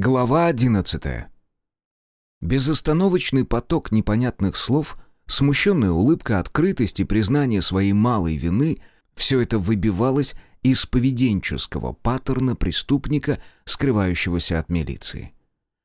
Глава одиннадцатая. Безостановочный поток непонятных слов, смущенная улыбка, открытость и признание своей малой вины — все это выбивалось из поведенческого паттерна преступника, скрывающегося от милиции.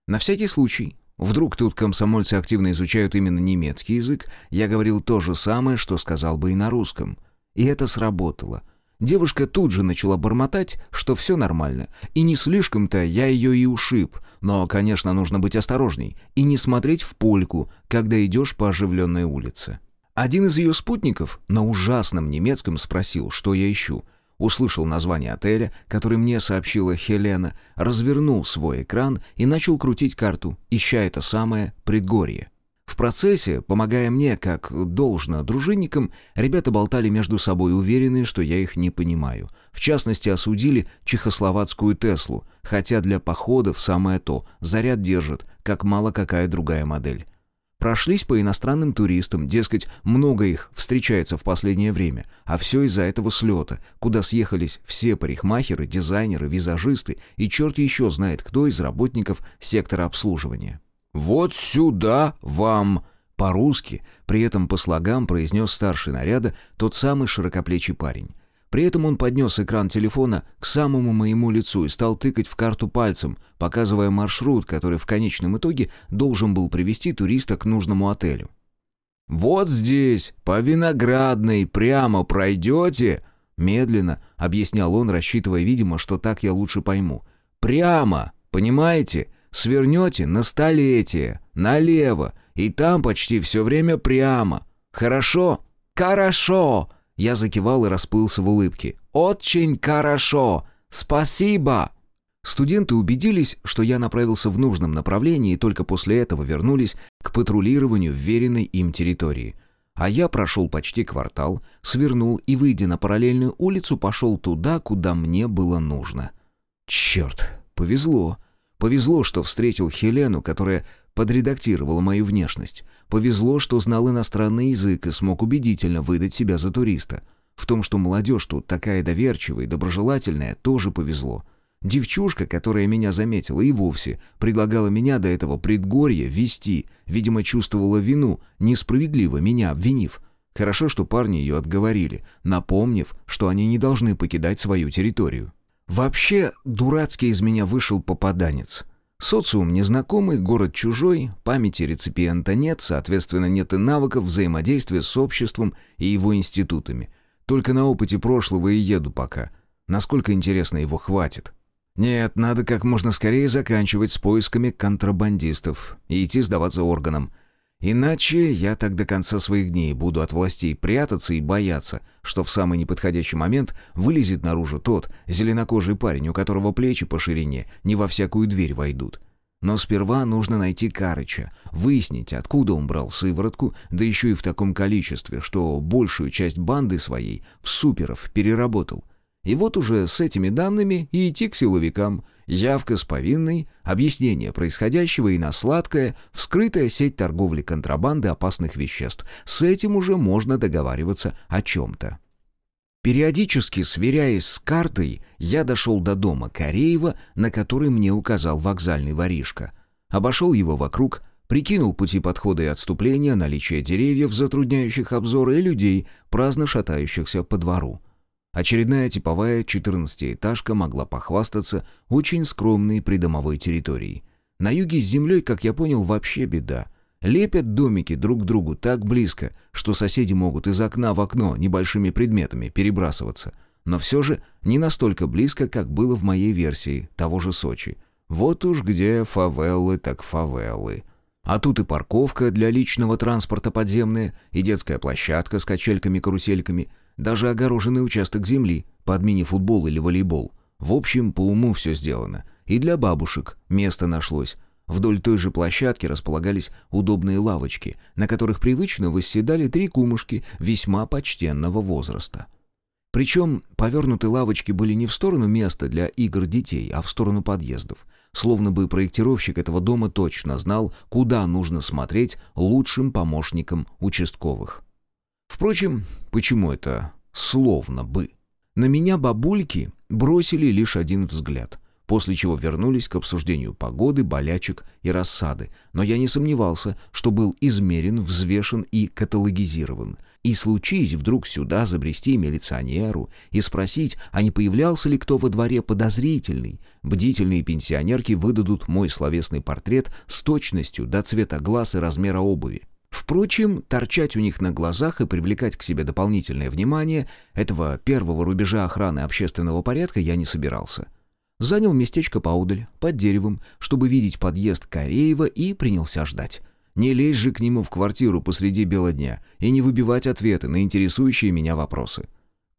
На всякий случай, вдруг тут комсомольцы активно изучают именно немецкий язык, я говорил то же самое, что сказал бы и на русском. И это сработало — Девушка тут же начала бормотать, что все нормально, и не слишком-то я ее и ушиб, но, конечно, нужно быть осторожней и не смотреть в польку, когда идешь по оживленной улице. Один из ее спутников на ужасном немецком спросил, что я ищу. Услышал название отеля, который мне сообщила Хелена, развернул свой экран и начал крутить карту, ища это самое предгорье. В процессе, помогая мне, как должно, дружинникам, ребята болтали между собой, уверенные, что я их не понимаю. В частности, осудили чехословацкую Теслу, хотя для походов самое то, заряд держит, как мало какая другая модель. Прошлись по иностранным туристам, дескать, много их встречается в последнее время, а все из-за этого слета, куда съехались все парикмахеры, дизайнеры, визажисты и черт еще знает кто из работников сектора обслуживания. «Вот сюда вам!» По-русски, при этом по слогам произнес старший наряда тот самый широкоплечий парень. При этом он поднес экран телефона к самому моему лицу и стал тыкать в карту пальцем, показывая маршрут, который в конечном итоге должен был привести туриста к нужному отелю. «Вот здесь, по Виноградной, прямо пройдете?» Медленно, объяснял он, рассчитывая, видимо, что так я лучше пойму. «Прямо, понимаете? Свернете на столетие, налево, и там почти все время прямо. Хорошо? Хорошо!» Я закивал и расплылся в улыбке. «Очень хорошо! Спасибо!» Студенты убедились, что я направился в нужном направлении и только после этого вернулись к патрулированию вверенной им территории. А я прошел почти квартал, свернул и, выйдя на параллельную улицу, пошел туда, куда мне было нужно. Черт, повезло. Повезло, что встретил Хелену, которая подредактировала мою внешность. Повезло, что знал иностранный язык и смог убедительно выдать себя за туриста. В том, что молодежь тут такая доверчивая и доброжелательная, тоже повезло. Девчушка, которая меня заметила, и вовсе предлагала меня до этого предгорья вести, видимо, чувствовала вину, несправедливо меня обвинив. Хорошо, что парни ее отговорили, напомнив, что они не должны покидать свою территорию. Вообще, дурацкий из меня вышел попаданец. Социум незнакомый, город чужой, памяти реципиента нет, соответственно, нет и навыков взаимодействия с обществом и его институтами. Только на опыте прошлого и еду пока. Насколько интересно его хватит. Нет, надо как можно скорее заканчивать с поисками контрабандистов и идти сдаваться органам. Иначе я так до конца своих дней буду от властей прятаться и бояться, что в самый неподходящий момент вылезет наружу тот зеленокожий парень, у которого плечи по ширине не во всякую дверь войдут. Но сперва нужно найти Карыча, выяснить, откуда он брал сыворотку, да еще и в таком количестве, что большую часть банды своей в суперов переработал. И вот уже с этими данными и идти к силовикам, явка с повинной, объяснение происходящего и на сладкое, вскрытая сеть торговли контрабанды опасных веществ. С этим уже можно договариваться о чем-то. Периодически, сверяясь с картой, я дошел до дома Кореева, на который мне указал вокзальный воришка. Обошел его вокруг, прикинул пути подхода и отступления, наличие деревьев, затрудняющих обзор, и людей, праздно шатающихся по двору. Очередная типовая 14-этажка могла похвастаться очень скромной придомовой территорией. На юге с землей, как я понял, вообще беда. Лепят домики друг к другу так близко, что соседи могут из окна в окно небольшими предметами перебрасываться. Но все же не настолько близко, как было в моей версии того же Сочи. Вот уж где фавелы так фавелы. А тут и парковка для личного транспорта подземная, и детская площадка с качельками-карусельками – даже огороженный участок земли под мини-футбол или волейбол. В общем, по уму все сделано. И для бабушек место нашлось. Вдоль той же площадки располагались удобные лавочки, на которых привычно восседали три кумушки весьма почтенного возраста. Причем повернутые лавочки были не в сторону места для игр детей, а в сторону подъездов. Словно бы проектировщик этого дома точно знал, куда нужно смотреть лучшим помощникам участковых. Впрочем, почему это «словно бы»? На меня бабульки бросили лишь один взгляд. после чего вернулись к обсуждению погоды, болячек и рассады. Но я не сомневался, что был измерен, взвешен и каталогизирован. И случись вдруг сюда забрести милиционеру и спросить, а не появлялся ли кто во дворе подозрительный, бдительные пенсионерки выдадут мой словесный портрет с точностью до цвета глаз и размера обуви. Впрочем, торчать у них на глазах и привлекать к себе дополнительное внимание этого первого рубежа охраны общественного порядка я не собирался. Занял местечко поудаль, под деревом, чтобы видеть подъезд Кореева и принялся ждать. Не лезь же к нему в квартиру посреди бела дня и не выбивать ответы на интересующие меня вопросы.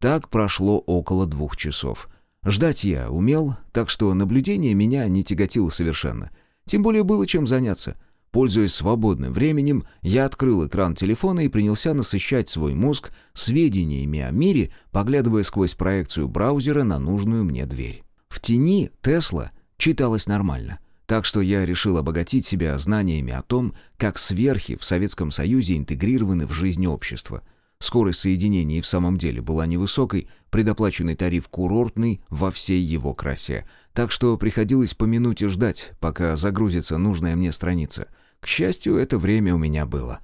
Так прошло около двух часов. Ждать я умел, так что наблюдение меня не тяготило совершенно. Тем более было чем заняться. Пользуясь свободным временем, я открыл экран телефона и принялся насыщать свой мозг сведениями о мире, поглядывая сквозь проекцию браузера на нужную мне дверь. В тени Тесла читалось нормально, так что я решил обогатить себя знаниями о том, как сверхи в Советском Союзе интегрированы в жизнь общества. Скорость соединения и в самом деле была невысокой, предоплаченный тариф курортный во всей его красе, так что приходилось по минуте ждать, пока загрузится нужная мне страница. К счастью, это время у меня было.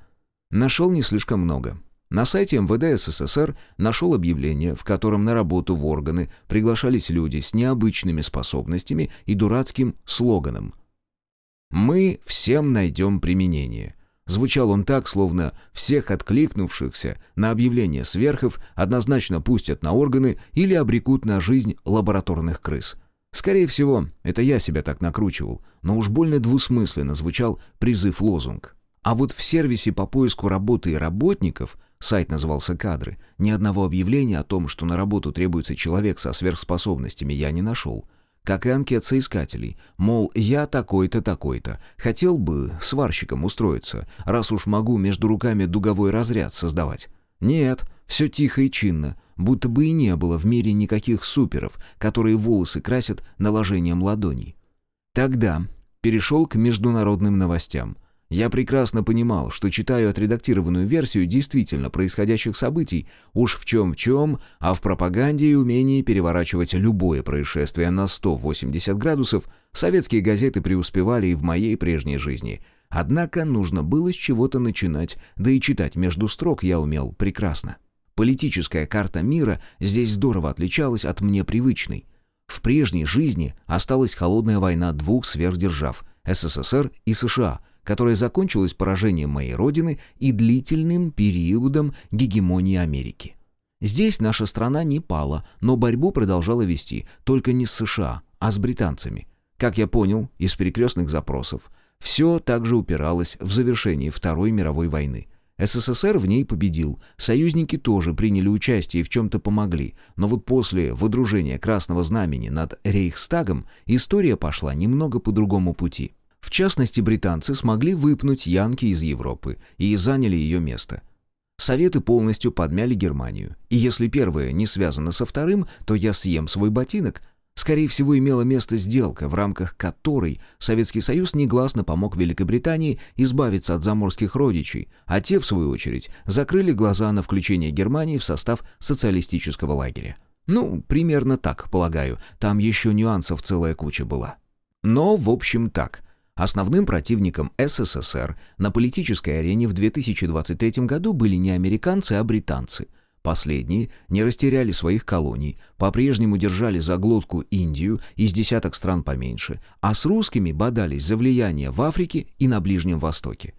Нашел не слишком много. На сайте МВД СССР нашел объявление, в котором на работу в органы приглашались люди с необычными способностями и дурацким слоганом «Мы всем найдем применение». Звучал он так, словно всех откликнувшихся на объявление сверхов однозначно пустят на органы или обрекут на жизнь лабораторных крыс. Скорее всего, это я себя так накручивал, но уж больно двусмысленно звучал призыв-лозунг. А вот в сервисе по поиску работы и работников – Сайт назывался «Кадры». Ни одного объявления о том, что на работу требуется человек со сверхспособностями, я не нашел. Как и анкет соискателей. Мол, я такой-то, такой-то. Хотел бы сварщиком устроиться, раз уж могу между руками дуговой разряд создавать. Нет, все тихо и чинно, будто бы и не было в мире никаких суперов, которые волосы красят наложением ладоней. Тогда перешел к международным новостям. Я прекрасно понимал, что читаю отредактированную версию действительно происходящих событий, уж в чем в чем, а в пропаганде и умении переворачивать любое происшествие на 180 градусов советские газеты преуспевали и в моей прежней жизни. Однако нужно было с чего-то начинать, да и читать между строк я умел прекрасно. Политическая карта мира здесь здорово отличалась от мне привычной. В прежней жизни осталась холодная война двух сверхдержав – СССР и США – которая закончилась поражением моей родины и длительным периодом гегемонии Америки. Здесь наша страна не пала, но борьбу продолжала вести, только не с США, а с британцами. Как я понял из перекрестных запросов, все также упиралось в завершение Второй мировой войны. СССР в ней победил, союзники тоже приняли участие и в чем-то помогли, но вот после выдружения Красного Знамени над Рейхстагом история пошла немного по другому пути. В частности, британцы смогли выпнуть Янки из Европы и заняли ее место. Советы полностью подмяли Германию. И если первое не связано со вторым, то я съем свой ботинок. Скорее всего, имела место сделка, в рамках которой Советский Союз негласно помог Великобритании избавиться от заморских родичей, а те, в свою очередь, закрыли глаза на включение Германии в состав социалистического лагеря. Ну, примерно так, полагаю. Там еще нюансов целая куча была. Но, в общем, так – Основным противником СССР на политической арене в 2023 году были не американцы, а британцы. Последние не растеряли своих колоний, по-прежнему держали за глотку Индию из десяток стран поменьше, а с русскими бодались за влияние в Африке и на Ближнем Востоке.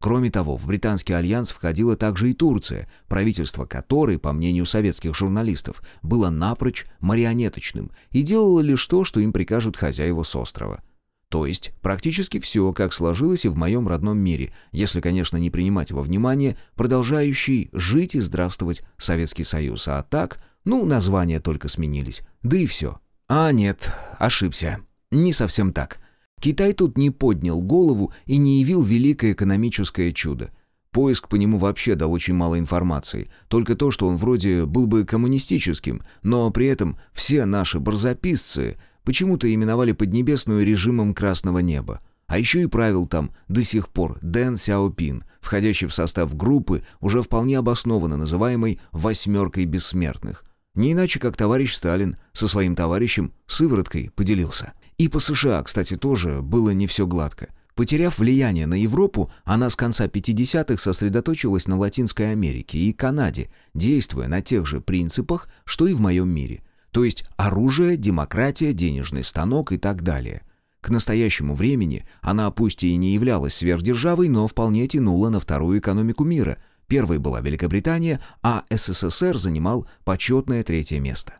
Кроме того, в британский альянс входила также и Турция, правительство которой, по мнению советских журналистов, было напрочь марионеточным и делало лишь то, что им прикажут хозяева с острова – то есть практически все, как сложилось и в моем родном мире, если, конечно, не принимать во внимание продолжающий жить и здравствовать Советский Союз. А так, ну, названия только сменились. Да и все. А нет, ошибся. Не совсем так. Китай тут не поднял голову и не явил великое экономическое чудо. Поиск по нему вообще дал очень мало информации. Только то, что он вроде был бы коммунистическим, но при этом все наши барзаписцы почему-то именовали Поднебесную режимом Красного Неба. А еще и правил там до сих пор Дэн Сяопин, входящий в состав группы, уже вполне обоснованно называемой «восьмеркой бессмертных». Не иначе, как товарищ Сталин со своим товарищем сывороткой поделился. И по США, кстати, тоже было не все гладко. Потеряв влияние на Европу, она с конца 50-х сосредоточилась на Латинской Америке и Канаде, действуя на тех же принципах, что и в моем мире. То есть оружие, демократия, денежный станок и так далее. К настоящему времени она пусть и не являлась сверхдержавой, но вполне тянула на вторую экономику мира. Первой была Великобритания, а СССР занимал почетное третье место.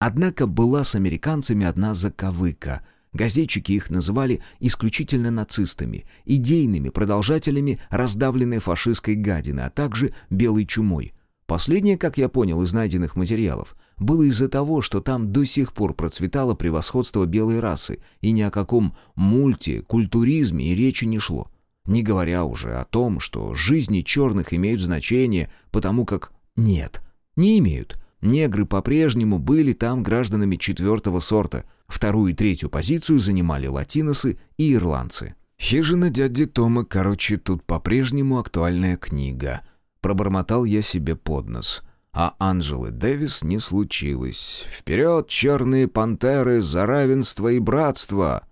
Однако была с американцами одна заковыка – Газетчики их называли исключительно нацистами, идейными продолжателями раздавленной фашистской гадины, а также белой чумой. Последнее, как я понял из найденных материалов, было из-за того, что там до сих пор процветало превосходство белой расы, и ни о каком мультикультуризме и речи не шло. Не говоря уже о том, что жизни черных имеют значение, потому как нет, не имеют. Негры по-прежнему были там гражданами четвертого сорта. Вторую и третью позицию занимали латиносы и ирландцы. «Хижина дяди Тома, короче, тут по-прежнему актуальная книга». Пробормотал я себе под нос. А Анжелы Дэвис не случилось. «Вперед, черные пантеры, за равенство и братство!»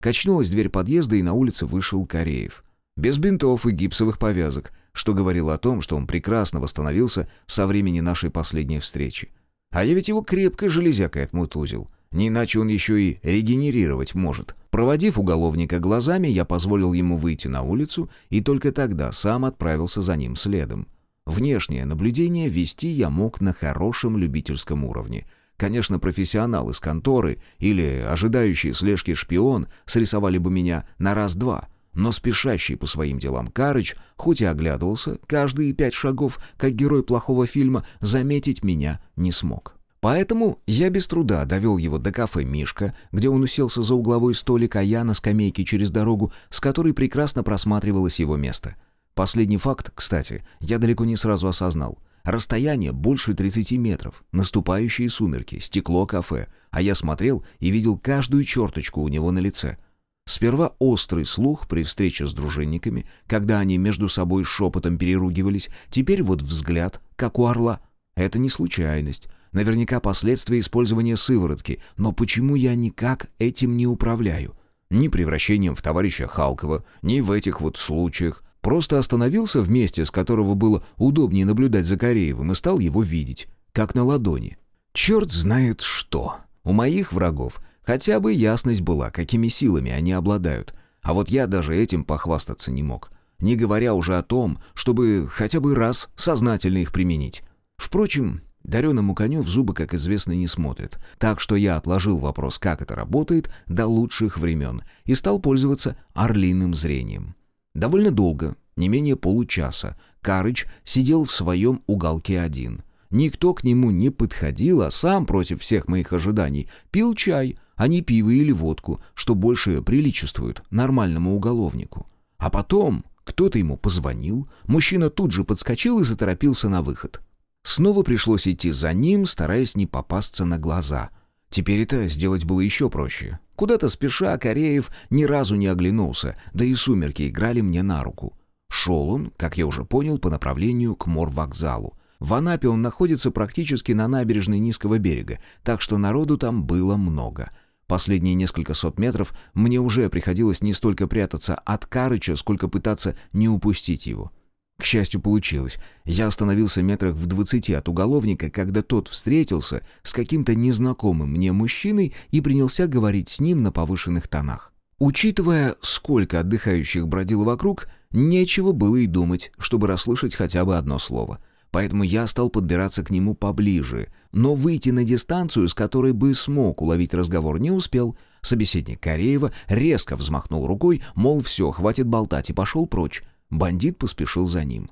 Качнулась дверь подъезда, и на улице вышел Кореев. Без бинтов и гипсовых повязок — что говорило о том, что он прекрасно восстановился со времени нашей последней встречи. А я ведь его крепкой железякой отмутузил. Не иначе он еще и регенерировать может. Проводив уголовника глазами, я позволил ему выйти на улицу и только тогда сам отправился за ним следом. Внешнее наблюдение вести я мог на хорошем любительском уровне. Конечно, профессионал из конторы или ожидающий слежки шпион срисовали бы меня на раз-два — но спешащий по своим делам Карыч, хоть и оглядывался каждые пять шагов, как герой плохого фильма, заметить меня не смог. Поэтому я без труда довел его до кафе «Мишка», где он уселся за угловой столик, а я на скамейке через дорогу, с которой прекрасно просматривалось его место. Последний факт, кстати, я далеко не сразу осознал. Расстояние больше 30 метров, наступающие сумерки, стекло кафе, а я смотрел и видел каждую черточку у него на лице — Сперва острый слух при встрече с дружинниками, когда они между собой шепотом переругивались, теперь вот взгляд, как у орла. Это не случайность. Наверняка последствия использования сыворотки, но почему я никак этим не управляю? Ни превращением в товарища Халкова, ни в этих вот случаях. Просто остановился в месте, с которого было удобнее наблюдать за Кореевым, и стал его видеть, как на ладони. Черт знает что. У моих врагов Хотя бы ясность была, какими силами они обладают. А вот я даже этим похвастаться не мог. Не говоря уже о том, чтобы хотя бы раз сознательно их применить. Впрочем, дареному коню в зубы, как известно, не смотрят. Так что я отложил вопрос, как это работает, до лучших времен и стал пользоваться орлиным зрением. Довольно долго, не менее получаса, Карыч сидел в своем уголке один. Никто к нему не подходил, а сам, против всех моих ожиданий, пил чай — а не пиво или водку, что больше приличествует нормальному уголовнику. А потом кто-то ему позвонил, мужчина тут же подскочил и заторопился на выход. Снова пришлось идти за ним, стараясь не попасться на глаза. Теперь это сделать было еще проще. Куда-то спеша Кореев ни разу не оглянулся, да и сумерки играли мне на руку. Шел он, как я уже понял, по направлению к морвокзалу. В Анапе он находится практически на набережной низкого берега, так что народу там было много — Последние несколько сот метров мне уже приходилось не столько прятаться от Карыча, сколько пытаться не упустить его. К счастью, получилось. Я остановился метрах в двадцати от уголовника, когда тот встретился с каким-то незнакомым мне мужчиной и принялся говорить с ним на повышенных тонах. Учитывая, сколько отдыхающих бродило вокруг, нечего было и думать, чтобы расслышать хотя бы одно слово — Поэтому я стал подбираться к нему поближе, но выйти на дистанцию, с которой бы смог уловить разговор, не успел. Собеседник Кореева резко взмахнул рукой, мол, все, хватит болтать, и пошел прочь. Бандит поспешил за ним.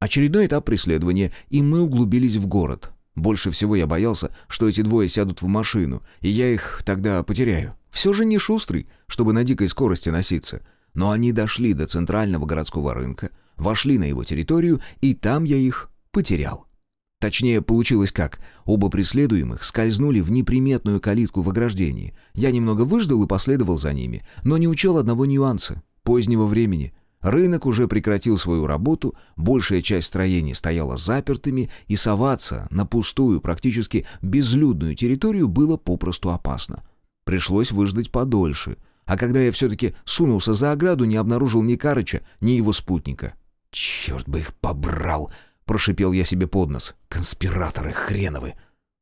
Очередной этап преследования, и мы углубились в город. Больше всего я боялся, что эти двое сядут в машину, и я их тогда потеряю. Все же не шустрый, чтобы на дикой скорости носиться. Но они дошли до центрального городского рынка, вошли на его территорию, и там я их потерял. Точнее, получилось как. Оба преследуемых скользнули в неприметную калитку в ограждении. Я немного выждал и последовал за ними, но не учел одного нюанса — позднего времени. Рынок уже прекратил свою работу, большая часть строений стояла запертыми, и соваться на пустую, практически безлюдную территорию было попросту опасно. Пришлось выждать подольше. А когда я все-таки сунулся за ограду, не обнаружил ни Карыча, ни его спутника. «Черт бы их побрал!» — прошипел я себе под нос. «Конспираторы хреновы!»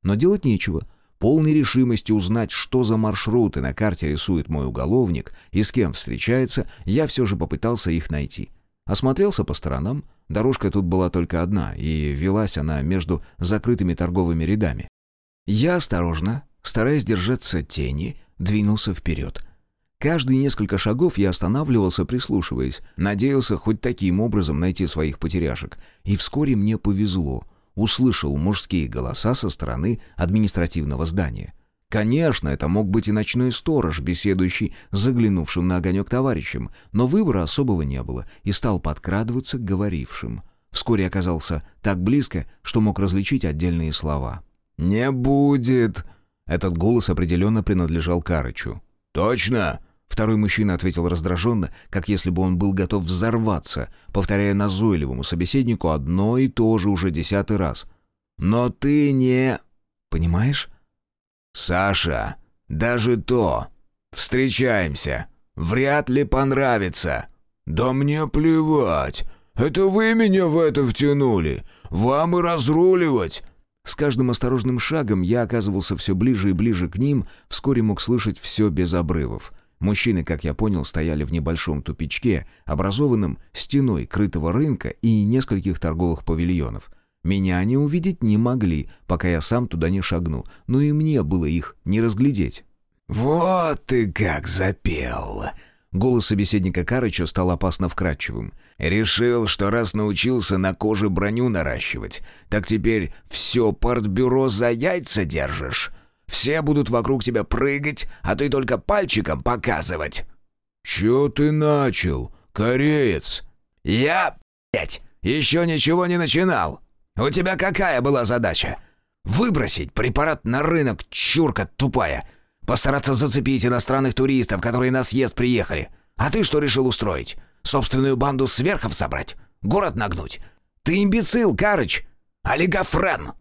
Но делать нечего. Полной решимости узнать, что за маршруты на карте рисует мой уголовник и с кем встречается, я все же попытался их найти. Осмотрелся по сторонам. Дорожка тут была только одна, и велась она между закрытыми торговыми рядами. Я осторожно, стараясь держаться тени, двинулся вперед. Каждые несколько шагов я останавливался, прислушиваясь, надеялся хоть таким образом найти своих потеряшек. И вскоре мне повезло. Услышал мужские голоса со стороны административного здания. Конечно, это мог быть и ночной сторож, беседующий с заглянувшим на огонек товарищем, но выбора особого не было, и стал подкрадываться к говорившим. Вскоре оказался так близко, что мог различить отдельные слова. «Не будет!» Этот голос определенно принадлежал Карычу. «Точно!» Второй мужчина ответил раздраженно, как если бы он был готов взорваться, повторяя назойливому собеседнику одно и то же уже десятый раз. «Но ты не...» «Понимаешь?» «Саша, даже то. Встречаемся. Вряд ли понравится». «Да мне плевать. Это вы меня в это втянули. Вам и разруливать». С каждым осторожным шагом я оказывался все ближе и ближе к ним, вскоре мог слышать все без обрывов. Мужчины, как я понял, стояли в небольшом тупичке, образованном стеной крытого рынка и нескольких торговых павильонов. Меня они увидеть не могли, пока я сам туда не шагну, но и мне было их не разглядеть. «Вот ты как запел!» Голос собеседника Карыча стал опасно вкрадчивым. «Решил, что раз научился на коже броню наращивать, так теперь все партбюро за яйца держишь? Все будут вокруг тебя прыгать, а ты только пальчиком показывать». «Чё ты начал, кореец?» «Я, блядь, еще ничего не начинал!» «У тебя какая была задача? Выбросить препарат на рынок, чурка тупая. Постараться зацепить иностранных туристов, которые на съезд приехали. А ты что решил устроить? Собственную банду сверхов собрать? Город нагнуть? Ты имбецил, Карыч! Олигофрен!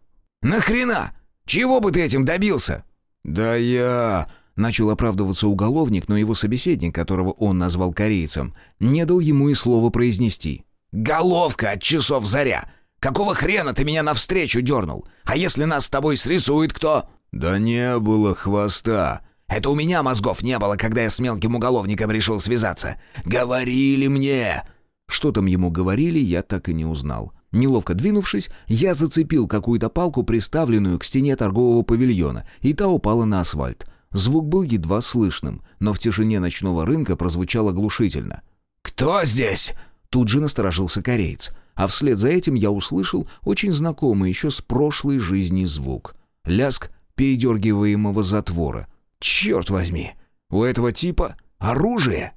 Нахрена? Чего бы ты этим добился?» «Да я...» — начал оправдываться уголовник, но его собеседник, которого он назвал корейцем, не дал ему и слова произнести. «Головка от часов заря! Какого хрена ты меня навстречу дернул? А если нас с тобой срисует кто?» «Да не было хвоста». «Это у меня мозгов не было, когда я с мелким уголовником решил связаться. Говорили мне!» Что там ему говорили, я так и не узнал. Неловко двинувшись, я зацепил какую-то палку, приставленную к стене торгового павильона, и та упала на асфальт. Звук был едва слышным, но в тишине ночного рынка прозвучало глушительно. «Кто здесь?» Тут же насторожился кореец а вслед за этим я услышал очень знакомый еще с прошлой жизни звук. Ляск передергиваемого затвора. «Черт возьми! У этого типа оружие!»